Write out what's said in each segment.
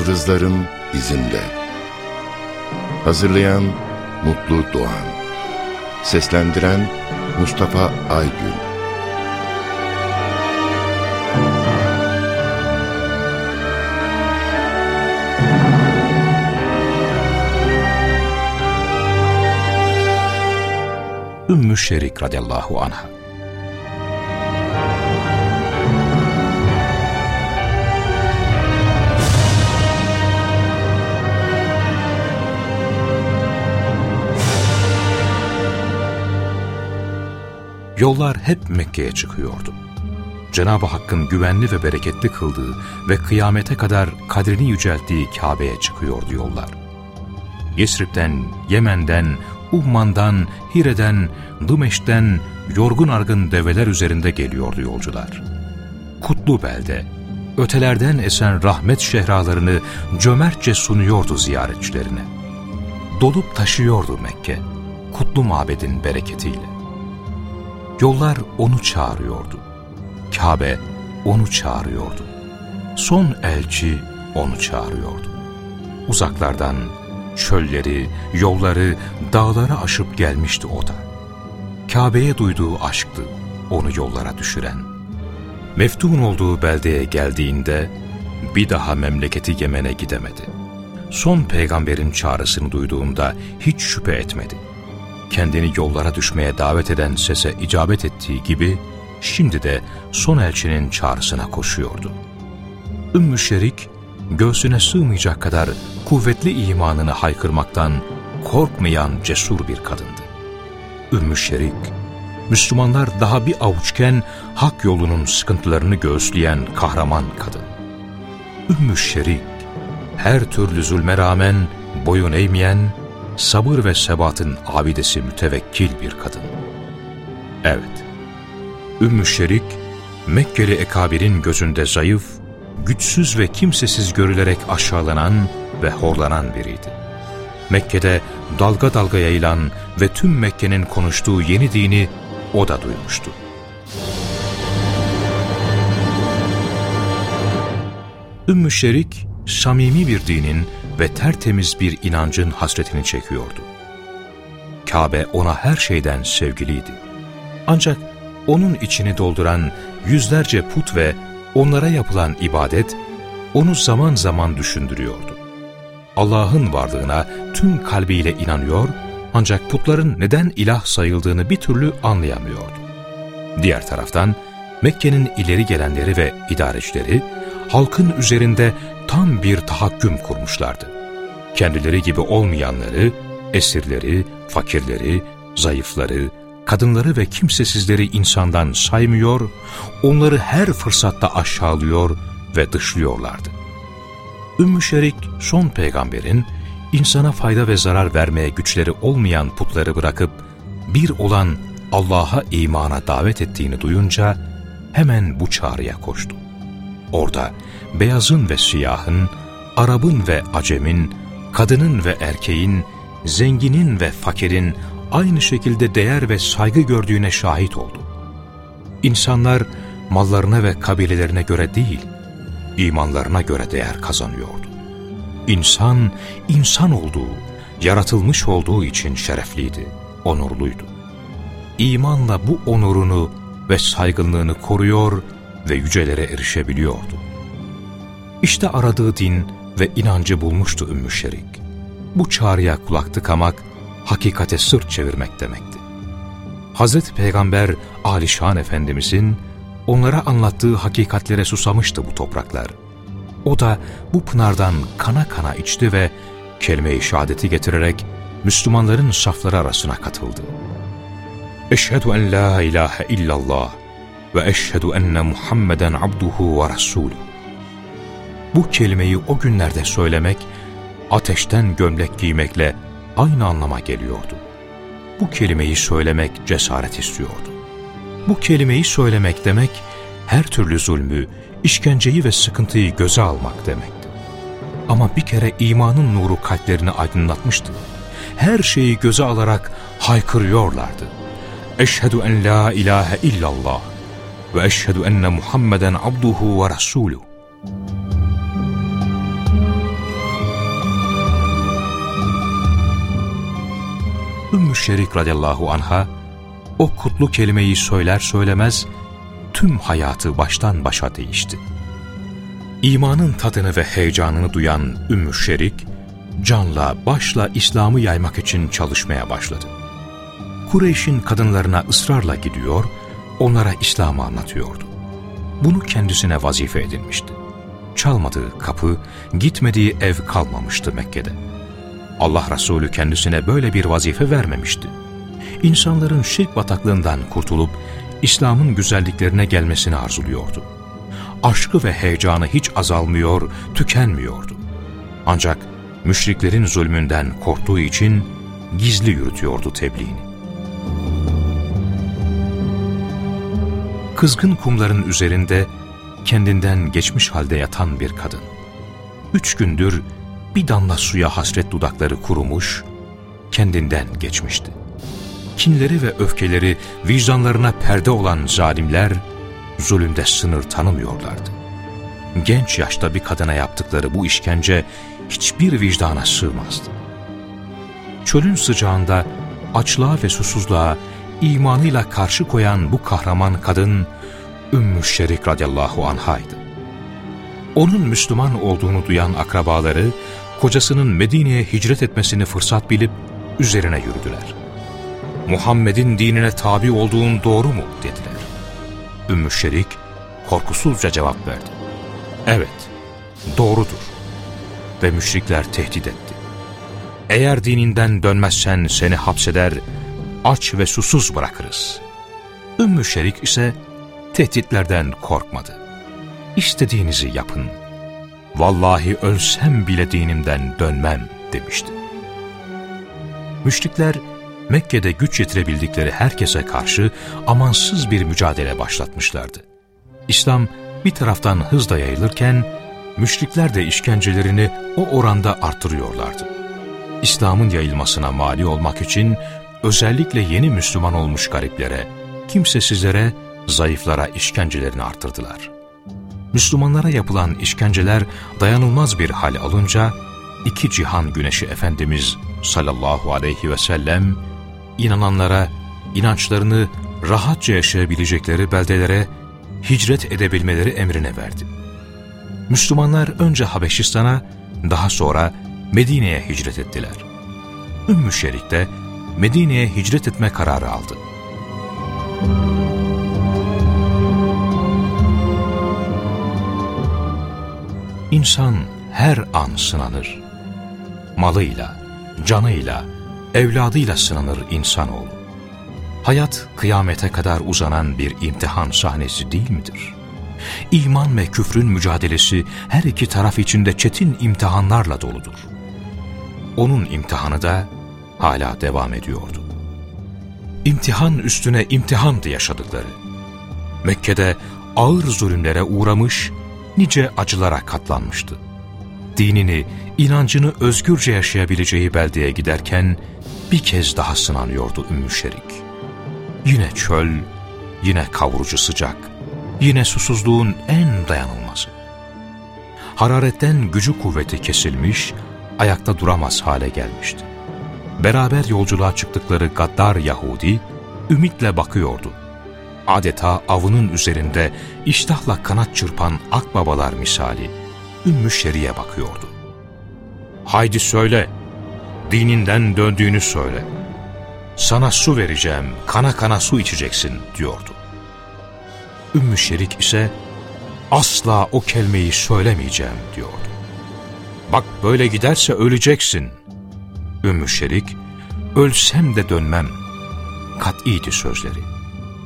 Yıldızların izinde. Hazırlayan Mutlu Doğan. Seslendiren Mustafa Aygün. Ümmü Şerik radıyallahu anha Yollar hep Mekke'ye çıkıyordu. Cenab-ı Hakk'ın güvenli ve bereketli kıldığı ve kıyamete kadar kadrini yücelttiği Kabe'ye çıkıyordu yollar. Yesrib'den, Yemen'den, Umman'dan, Hire'den, Dımeş'ten yorgun argın develer üzerinde geliyordu yolcular. Kutlu belde, ötelerden esen rahmet şehralarını cömertçe sunuyordu ziyaretçilerine. Dolup taşıyordu Mekke, kutlu mabedin bereketiyle. Yollar onu çağırıyordu. Kabe onu çağırıyordu. Son elçi onu çağırıyordu. Uzaklardan çölleri, yolları, dağları aşıp gelmişti o da. Kabe'ye duyduğu aşktı onu yollara düşüren. Meftun olduğu beldeye geldiğinde bir daha memleketi Yemen'e gidemedi. Son peygamberin çağrısını duyduğunda hiç şüphe etmedi kendini yollara düşmeye davet eden sese icabet ettiği gibi, şimdi de son elçinin çağrısına koşuyordu. Ümmü Şerik, göğsüne sığmayacak kadar kuvvetli imanını haykırmaktan korkmayan cesur bir kadındı. Ümmü Şerik, Müslümanlar daha bir avuçken hak yolunun sıkıntılarını göğüsleyen kahraman kadın. Ümmü Şerik, her türlü zulme rağmen boyun eğmeyen, sabır ve sebatın abidesi mütevekkil bir kadın. Evet, Ümmü Şerik, Mekkeli Ekabir'in gözünde zayıf, güçsüz ve kimsesiz görülerek aşağılanan ve horlanan biriydi. Mekke'de dalga dalga yayılan ve tüm Mekke'nin konuştuğu yeni dini o da duymuştu. Ümmü Şerik, samimi bir dinin ve tertemiz bir inancın hasretini çekiyordu. Kabe ona her şeyden sevgiliydi. Ancak onun içini dolduran yüzlerce put ve onlara yapılan ibadet onu zaman zaman düşündürüyordu. Allah'ın varlığına tüm kalbiyle inanıyor ancak putların neden ilah sayıldığını bir türlü anlayamıyordu. Diğer taraftan Mekke'nin ileri gelenleri ve idarecileri halkın üzerinde tam bir tahakküm kurmuşlardı. Kendileri gibi olmayanları, esirleri, fakirleri, zayıfları, kadınları ve kimsesizleri insandan saymıyor, onları her fırsatta aşağılıyor ve dışlıyorlardı. Ümmü Şerik son peygamberin insana fayda ve zarar vermeye güçleri olmayan putları bırakıp bir olan Allah'a imana davet ettiğini duyunca hemen bu çağrıya koştu. Orada beyazın ve siyahın, Arap'ın ve Acem'in, kadının ve erkeğin, zenginin ve fakirin aynı şekilde değer ve saygı gördüğüne şahit oldu. İnsanlar mallarına ve kabilelerine göre değil, imanlarına göre değer kazanıyordu. İnsan, insan olduğu, yaratılmış olduğu için şerefliydi, onurluydu. İmanla bu onurunu ve saygınlığını koruyor ve yücelere erişebiliyordu. İşte aradığı din ve inancı bulmuştu Ümmü Şerik. Bu çağrıya kulak tıkamak, hakikate sırt çevirmek demekti. Hazreti Peygamber Alişan Efendimizin onlara anlattığı hakikatlere susamıştı bu topraklar. O da bu pınardan kana kana içti ve kelime-i şehadeti getirerek Müslümanların safları arasına katıldı. Eşhedü en la ilahe illallah enne Muhammeden abduhu ve resulü. Bu kelimeyi o günlerde söylemek, ateşten gömlek giymekle aynı anlama geliyordu. Bu kelimeyi söylemek cesaret istiyordu. Bu kelimeyi söylemek demek, her türlü zulmü, işkenceyi ve sıkıntıyı göze almak demekti. Ama bir kere imanın nuru kalplerini aydınlatmıştı. Her şeyi göze alarak haykırıyorlardı. Eşhedü en la ilahe illallah واشهد ان محمدا عبده ورسوله Ümmü Şerik radıyallahu anha o kutlu kelimeyi söyler söylemez tüm hayatı baştan başa değişti. İmanın tadını ve heyecanını duyan Ümmü Şerik, canla başla İslam'ı yaymak için çalışmaya başladı. Kureyş'in kadınlarına ısrarla gidiyor onlara İslam'ı anlatıyordu. Bunu kendisine vazife edinmişti. Çalmadığı kapı, gitmediği ev kalmamıştı Mekke'de. Allah Resulü kendisine böyle bir vazife vermemişti. İnsanların şirk bataklığından kurtulup İslam'ın güzelliklerine gelmesini arzuluyordu. Aşkı ve heyecanı hiç azalmıyor, tükenmiyordu. Ancak müşriklerin zulmünden korktuğu için gizli yürütüyordu tebliğini. Kızgın kumların üzerinde kendinden geçmiş halde yatan bir kadın. Üç gündür bir damla suya hasret dudakları kurumuş, kendinden geçmişti. Kinleri ve öfkeleri vicdanlarına perde olan zalimler, zulümde sınır tanımıyorlardı. Genç yaşta bir kadına yaptıkları bu işkence hiçbir vicdana sığmazdı. Çölün sıcağında açlığa ve susuzluğa imanıyla karşı koyan bu kahraman kadın Ümmü Şerik radıyallahu anhaydı. Onun Müslüman olduğunu duyan akrabaları kocasının Medine'ye hicret etmesini fırsat bilip üzerine yürüdüler. Muhammed'in dinine tabi olduğun doğru mu dediler. Ümmü Şerik korkusuzca cevap verdi. Evet, doğrudur. Ve müşrikler tehdit etti. Eğer dininden dönmezsen seni hapseder, aç ve susuz bırakırız. Ümmü Şerik ise tehditlerden korkmadı. İstediğinizi yapın. Vallahi ölsem bile dinimden dönmem demişti. Müşrikler Mekke'de güç yetirebildikleri herkese karşı amansız bir mücadele başlatmışlardı. İslam bir taraftan hızla yayılırken, müşrikler de işkencelerini o oranda artırıyorlardı. İslam'ın yayılmasına mali olmak için özellikle yeni Müslüman olmuş gariplere, kimsesizlere, zayıflara işkencelerini artırdılar. Müslümanlara yapılan işkenceler dayanılmaz bir hal alınca, iki cihan güneşi Efendimiz sallallahu aleyhi ve sellem, inananlara inançlarını rahatça yaşayabilecekleri beldelere hicret edebilmeleri emrine verdi. Müslümanlar önce Habeşistan'a, daha sonra Medine'ye hicret ettiler. Ümmü Şerik de Medine'ye hicret etme kararı aldı. İnsan her an sınanır. Malıyla, canıyla, evladıyla sınanır insanoğlu. Hayat kıyamete kadar uzanan bir imtihan sahnesi değil midir? İman ve küfrün mücadelesi her iki taraf içinde çetin imtihanlarla doludur. Onun imtihanı da hala devam ediyordu. İmtihan üstüne imtihandı yaşadıkları. Mekke'de ağır zulümlere uğramış, nice acılara katlanmıştı. Dinini, inancını özgürce yaşayabileceği beldeye giderken bir kez daha sınanıyordu Ümmü Şerik. Yine çöl, yine kavurucu sıcak, yine susuzluğun en dayanılmazı. Hararetten gücü kuvveti kesilmiş, ayakta duramaz hale gelmişti. Beraber yolculuğa çıktıkları gaddar Yahudi, ümitle bakıyordu. Adeta avının üzerinde iştahla kanat çırpan akbabalar misali, Ümmü Şeri'ye bakıyordu. ''Haydi söyle, dininden döndüğünü söyle. Sana su vereceğim, kana kana su içeceksin diyordu. Ümmü Şerik ise asla o kelimeyi söylemeyeceğim diyordu. Bak böyle giderse öleceksin. Ümmü Şerik, ölsem de dönmem. Kat'iydi sözleri.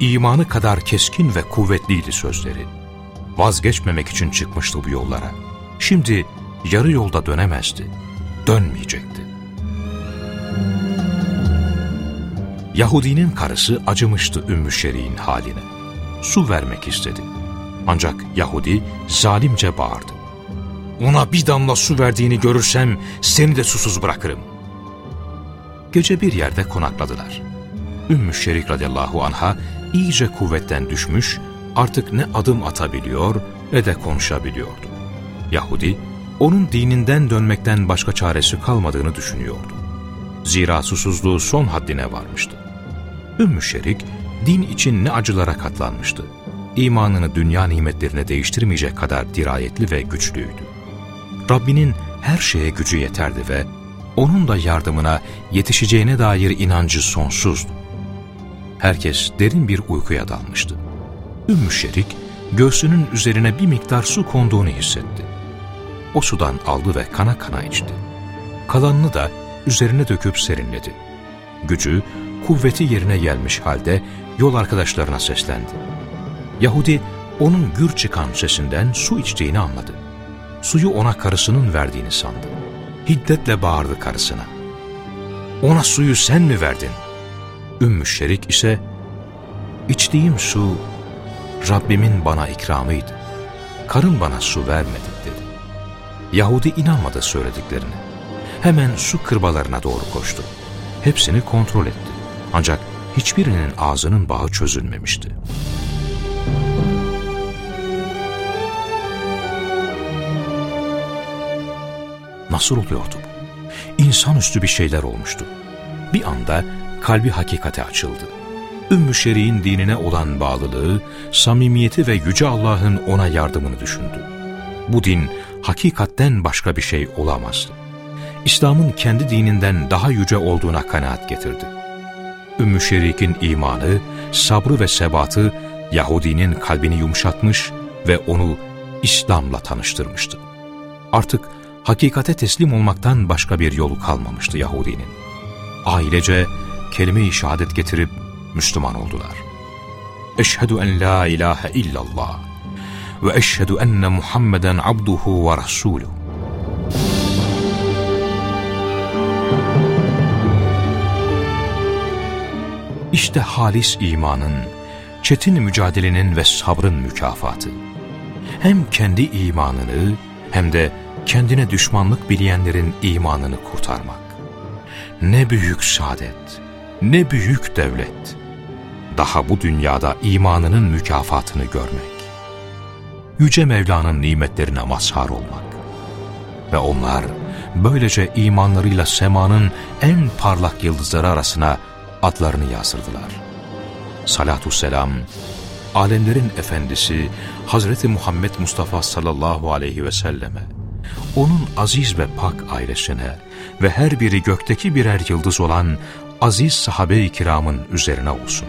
İmanı kadar keskin ve kuvvetliydi sözleri. Vazgeçmemek için çıkmıştı bu yollara. Şimdi yarı yolda dönemezdi. Dönmeyecekti. Yahudinin karısı acımıştı Ümmü Şerik'in haline. Su vermek istedi. Ancak Yahudi zalimce bağırdı. Ona bir damla su verdiğini görürsem seni de susuz bırakırım. Gece bir yerde konakladılar. Ümmü Şerik radıyallahu anha iyice kuvvetten düşmüş, artık ne adım atabiliyor ne de konuşabiliyordu. Yahudi, onun dininden dönmekten başka çaresi kalmadığını düşünüyordu. Zira susuzluğu son haddine varmıştı. Ümmü Şerik, din için ne acılara katlanmıştı. İmanını dünya nimetlerine değiştirmeyecek kadar dirayetli ve güçlüydü. Rabbinin her şeye gücü yeterdi ve onun da yardımına yetişeceğine dair inancı sonsuzdu. Herkes derin bir uykuya dalmıştı. Ümmü Şerik, göğsünün üzerine bir miktar su konduğunu hissetti. O sudan aldı ve kana kana içti. Kalanını da üzerine döküp serinledi. Gücü, kuvveti yerine gelmiş halde yol arkadaşlarına seslendi. Yahudi onun gür çıkan sesinden su içtiğini anladı. Suyu ona karısının verdiğini sandı. Hiddetle bağırdı karısına. Ona suyu sen mi verdin? Ümmü Şerik ise içtiğim su Rabbimin bana ikramıydı. Karım bana su vermedi dedi. Yahudi inanmadı söylediklerine. Hemen su kırbalarına doğru koştu. Hepsini kontrol etti. Ancak hiçbirinin ağzının bağı çözülmemişti. Nasıl oluyordu bu? İnsanüstü bir şeyler olmuştu. Bir anda kalbi hakikate açıldı. Ümmü Şerik'in dinine olan bağlılığı, samimiyeti ve Yüce Allah'ın ona yardımını düşündü. Bu din hakikatten başka bir şey olamazdı. İslam'ın kendi dininden daha yüce olduğuna kanaat getirdi. Ümmü Şerik'in imanı, sabrı ve sebatı Yahudinin kalbini yumuşatmış ve onu İslam'la tanıştırmıştı. Artık hakikate teslim olmaktan başka bir yolu kalmamıştı Yahudinin. Ailece kelime-i şehadet getirip Müslüman oldular. Eşhedü en la ilahe illallah ve eşhedü enne Muhammeden abduhu ve rasuluhu. İşte halis imanın, çetin mücadelenin ve sabrın mükafatı. Hem kendi imanını hem de kendine düşmanlık bileyenlerin imanını kurtarmak. Ne büyük saadet, ne büyük devlet. Daha bu dünyada imanının mükafatını görmek. Yüce Mevla'nın nimetlerine mazhar olmak. Ve onlar böylece imanlarıyla semanın en parlak yıldızları arasına adlarını yazdırdılar. Salatü selam, alemlerin efendisi Hazreti Muhammed Mustafa sallallahu aleyhi ve selleme, onun aziz ve pak ailesine ve her biri gökteki birer yıldız olan aziz sahabe-i kiramın üzerine olsun.